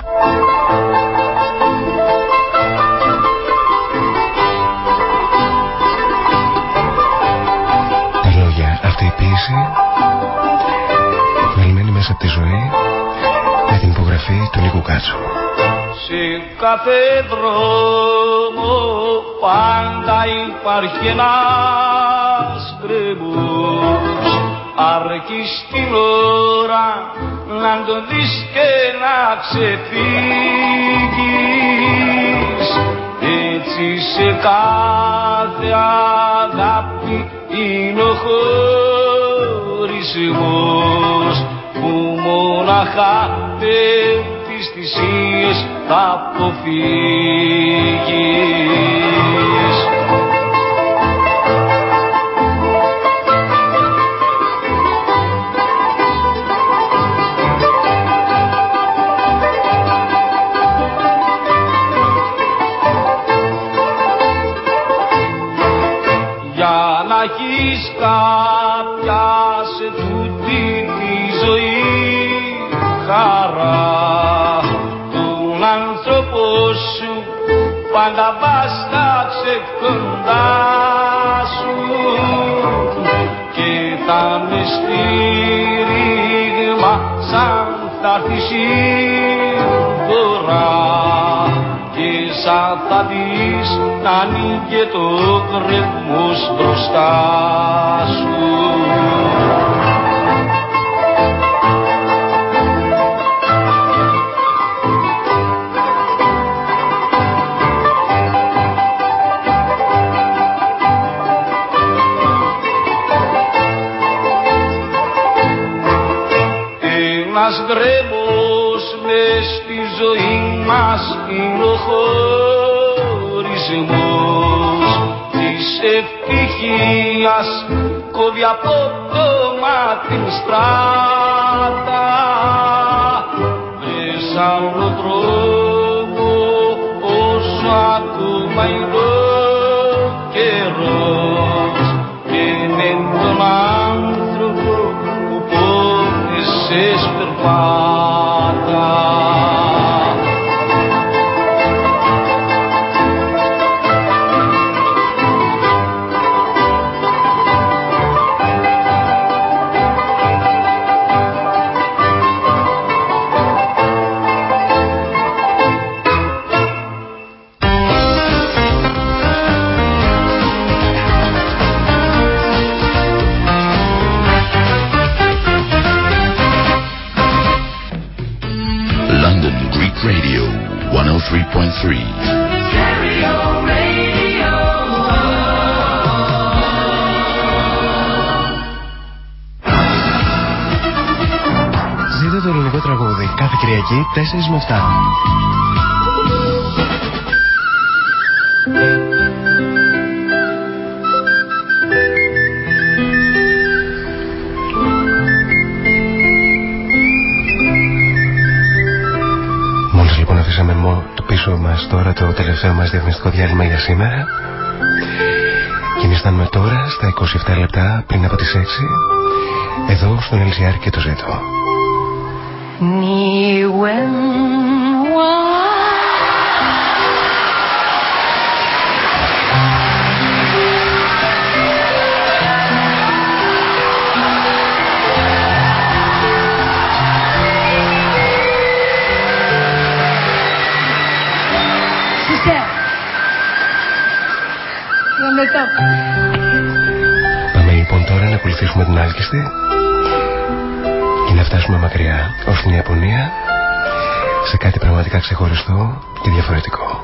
Τα λόγια, αυτή η ποίηση, βγαλμένη μέσα από τη ζωή, με την υπογραφή του Νίκου Κάτσου. Σε κάθε δρόμο πάντα υπάρχει ένας γκρεμός αρκεί στην ώρα να το δεις και να ξεφύγεις. Έτσι σε κάθε και θα με στήριγμα σαν θα τώρα και σαν θα δεις να ανοίγει το κρεμμός μπροστά σου ευτυχίας κόβει από το μάτι στράτα. Μέσα άλλο τρόπο όσο ακόμα είναι ο καιρός και με τον άνθρωπο που πόνεσες perpata με 7. Μόλις λοιπόν αφήσαμε το πίσω μας τώρα το τελευταίο μας διαφημιστικό διάλειμμα για σήμερα και εμείς τώρα στα 27 λεπτά πριν από τις 6 εδώ στον LCR και το ζήτω. 你 when πραγματικά ξεχωριστό και διαφορετικό.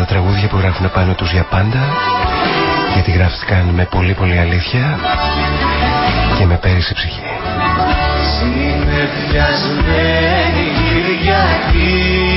Τα τραγούδια που γράφουν πάνω τους για πάντα γιατί γράφτηκαν με πολύ πολύ αλήθεια και με πέρυσι ψυχή. Συνεφιασμένη Κυριακή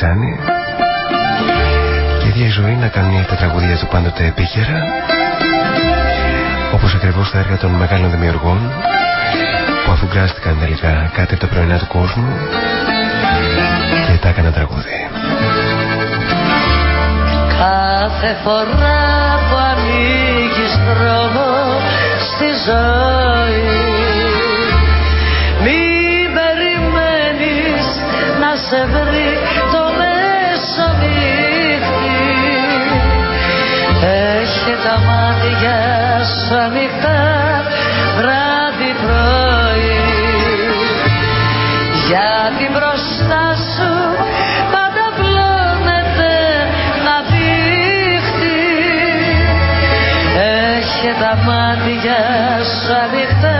τον Βασίλη Τζιτσάνη και η ίδια η ζωή να κάνει τα τραγούδια του πάντοτε επίκαιρα όπως ακριβώς τα έργα των μεγάλων δημιουργών που αφού γκράστηκαν τελικά κάτι από τα πρωινά του κόσμου και τα έκαναν τραγούδι. Κάθε φορά που ανοίγεις δρόμο στη ζωή Μην περιμένεις να σε βρει το μέσο νύχτη Έχει τα μάτια σου ανοιχτά βράδυ πρωί. Γιατί μπροστά σου και τα μάτια σου ανοιχτά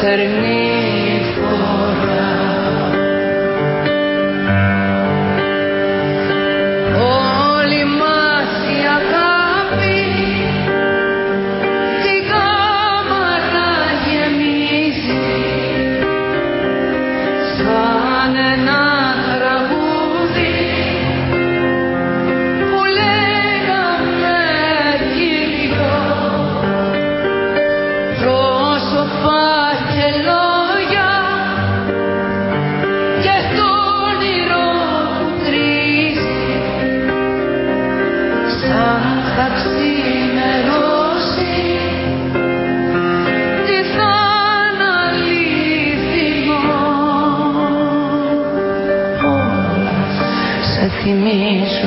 για me.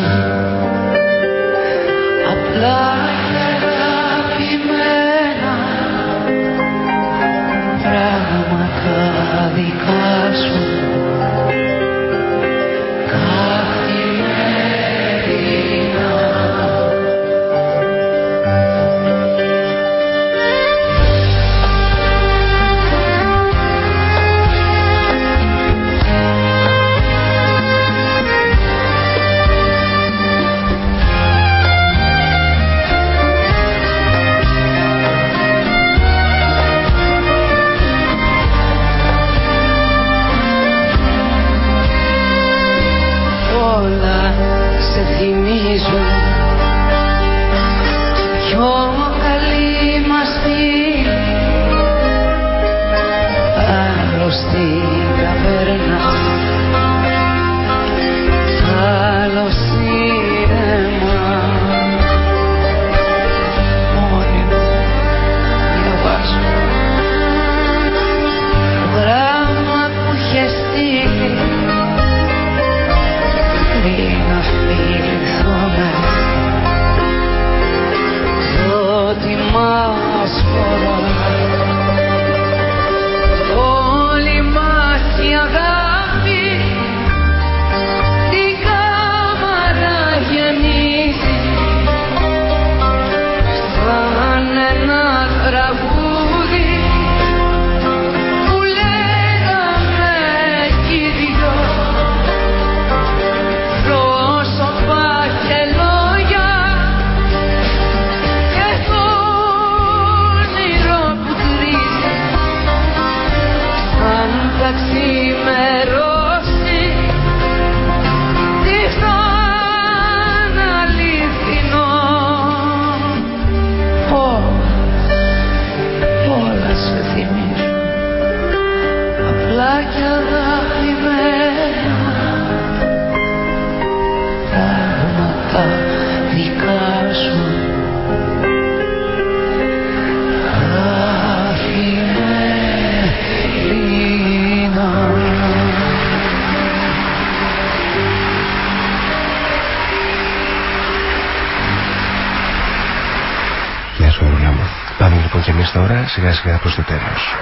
Σιγά σιγά προς το τέλος.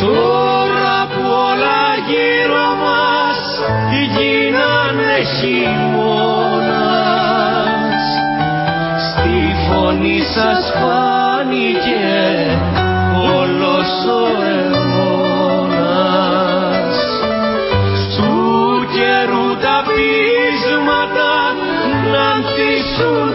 Τώρα που όλα γύρω μας γίνανε χειμώνας στη φωνή σας φάνηκε όλος ο αιώνας soon.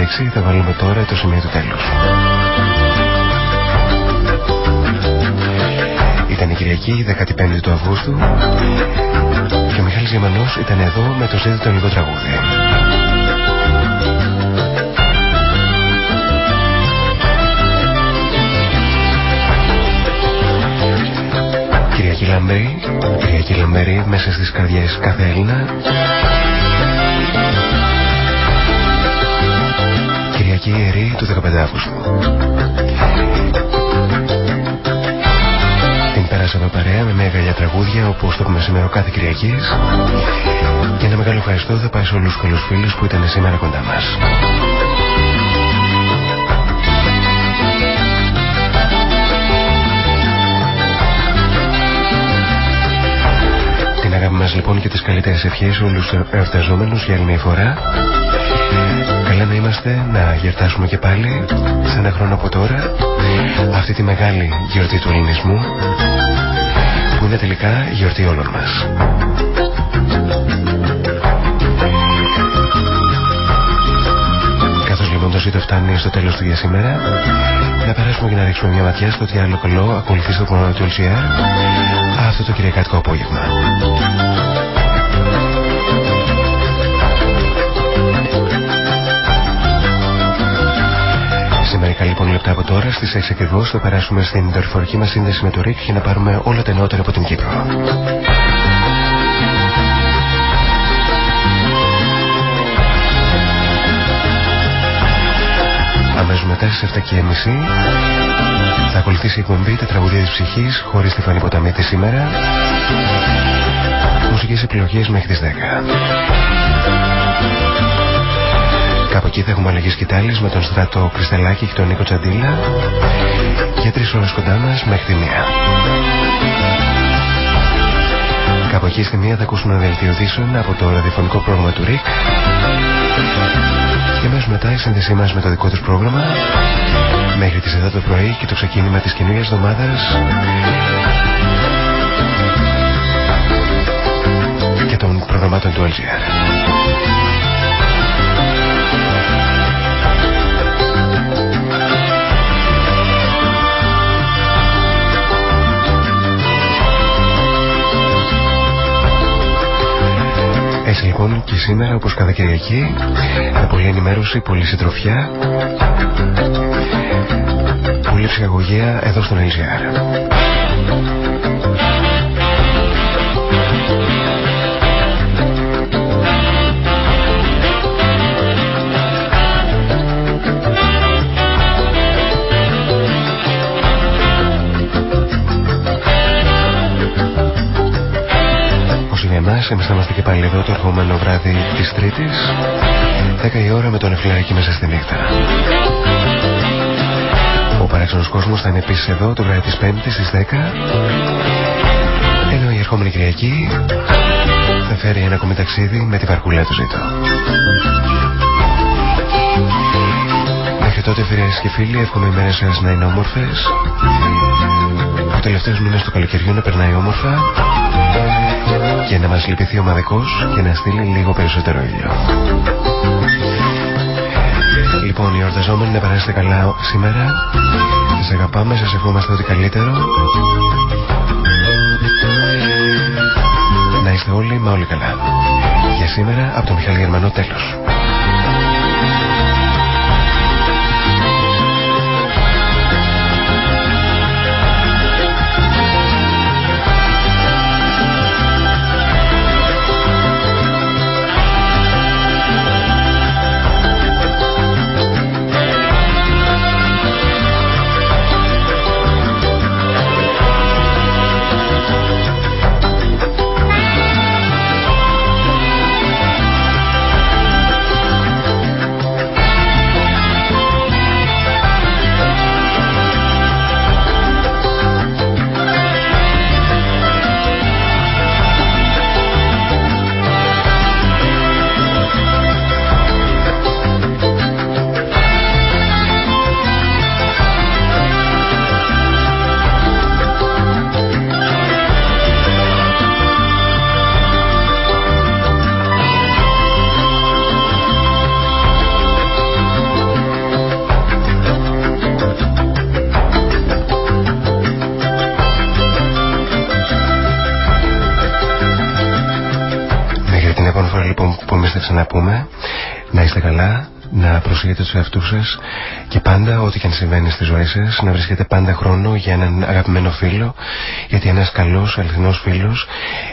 6 θα βάλουμε τώρα το σημείο του τέλους. Ήταν η Κυριακή, 15 του Αυγούστου και ο Μιχάλης Γεμανός ήταν εδώ με το ζήτητο λίγο τραγούδι. Κυριακή Λαμπρή, Κυριακή Λαμπρή μέσα στις καρδιές κάθε Έλληνα Κυριακή Ιερή του 15 Αύγουστου Την πέρασαμε παρέα με μια γαλιά τραγούδια όπως το πούμε σήμερα κάθε Κυριακής και ένα μεγάλο ευχαριστώ θα πάει σε όλους τους καλούς φίλους που ήταν σήμερα κοντά μας. Μας λοιπόν και τις καλύτερες ευχές σε όλους τους εορταζόμενους για άλλη μια φορά Καλά να είμαστε να γιορτάσουμε και πάλι σε ένα χρόνο από τώρα αυτή τη μεγάλη γιορτή του ελληνισμού που είναι τελικά γιορτή όλων μας. Καθώς λοιπόν το ζήτο φτάνει στο τέλος του για σήμερα να περάσουμε και να ρίξουμε μια ματιά στο τι άλλο καλό ακολουθεί στο πρόγραμμα του LGR αυτό το κυριακάτικο απόγευμα. Σε μερικά λοιπόν λεπτά από τώρα στις 6 ακριβώς θα περάσουμε στην δορυφορική μας σύνδεση με το ΡΙΚ για να πάρουμε όλα τα νεότερα από την Κύπρο. Αμέσως μετά στις 7 και μισή θα ακολουθήσει η εκπομπή τα τραγουδία της ψυχής χωρίς τη φανή ποταμίτη σήμερα. Μουσικές επιλογές μέχρι τις 10. Κάπου εκεί θα έχουμε αλλαγή σκητάλης με τον Στρατό Κρυσταλάκη και τον Νίκο Τσαντίλα για τρεις ώρες κοντά μας μέχρι τη μία. Κάπου εκεί στη μία θα ακούσουμε ένα δελτίο από το ραδιοφωνικό πρόγραμμα του ΡΙΚ και αμέσως μετά η σύνδεσή μας με το δικό τους πρόγραμμα μέχρι τις 7 το πρωί και το ξεκίνημα της καινούργιας εβδομάδας και των προγραμμάτων του LGR. Έτσι λοιπόν και σήμερα όπως κάθε Κυριακή με πολλή ενημέρωση, πολλή συντροφιά πολλή ψυχαγωγία εδώ στον LGR. Εμάς. Εμείς θα είμαστε και πάλι εδώ το ερχόμενο βράδυ της Τρίτης. 10 η ώρα με τον Εφηλαρική μέσα στη νύχτα. Ο παράξενος κόσμος θα είναι επίσης εδώ το βράδυ της Πέμπτης στις 10. Ενώ η ερχόμενη Κυριακή θα φέρει ένα ακόμη ταξίδι με τη βαρκούλα του ζήτω. Μέχρι τότε φίλες και φίλοι εύχομαι οι μέρες σας να είναι όμορφες. Ο τελευταίος μήνας του καλοκαιριού να περνάει όμορφα και να μας λυπηθεί ο μαδικός και να στείλει λίγο περισσότερο ήλιο. Λοιπόν, οι ορταζόμενοι να περάσετε καλά σήμερα. Σας αγαπάμε, σας ευχόμαστε ότι καλύτερο. Να είστε όλοι μα όλοι καλά. Για σήμερα από το Μιχάλη Γερμανό τέλος. Να προσέχετε τους εαυτούς σας και πάντα ό,τι και αν συμβαίνει στη ζωή σας να βρίσκετε πάντα χρόνο για έναν αγαπημένο φίλο γιατί ένας καλός αληθινός φίλος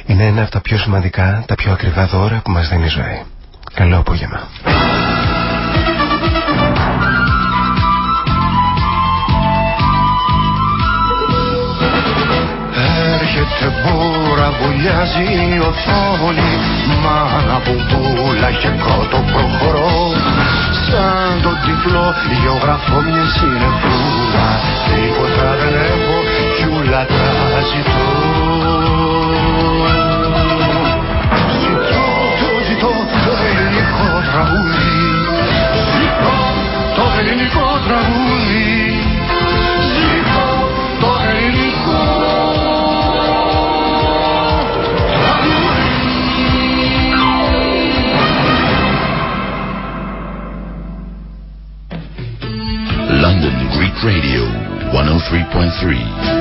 είναι ένα από τα πιο σημαντικά, τα πιο ακριβά δώρα που μας δίνει η ζωή. Καλό απόγευμα. Έρχεται μπούρα, βουλιάζει η οθόνη Μάνα μπουμπούλα και κότο προχωρώ Σαν το τυφλό γεωγραφώ μια συνεφούλα. Τίποτα δεν έχω κι ούλα τα ζητώ. Ζητώ, το ζητώ το ελληνικό τραγούδι. Ζητώ το ελληνικό τραγούδι 103.3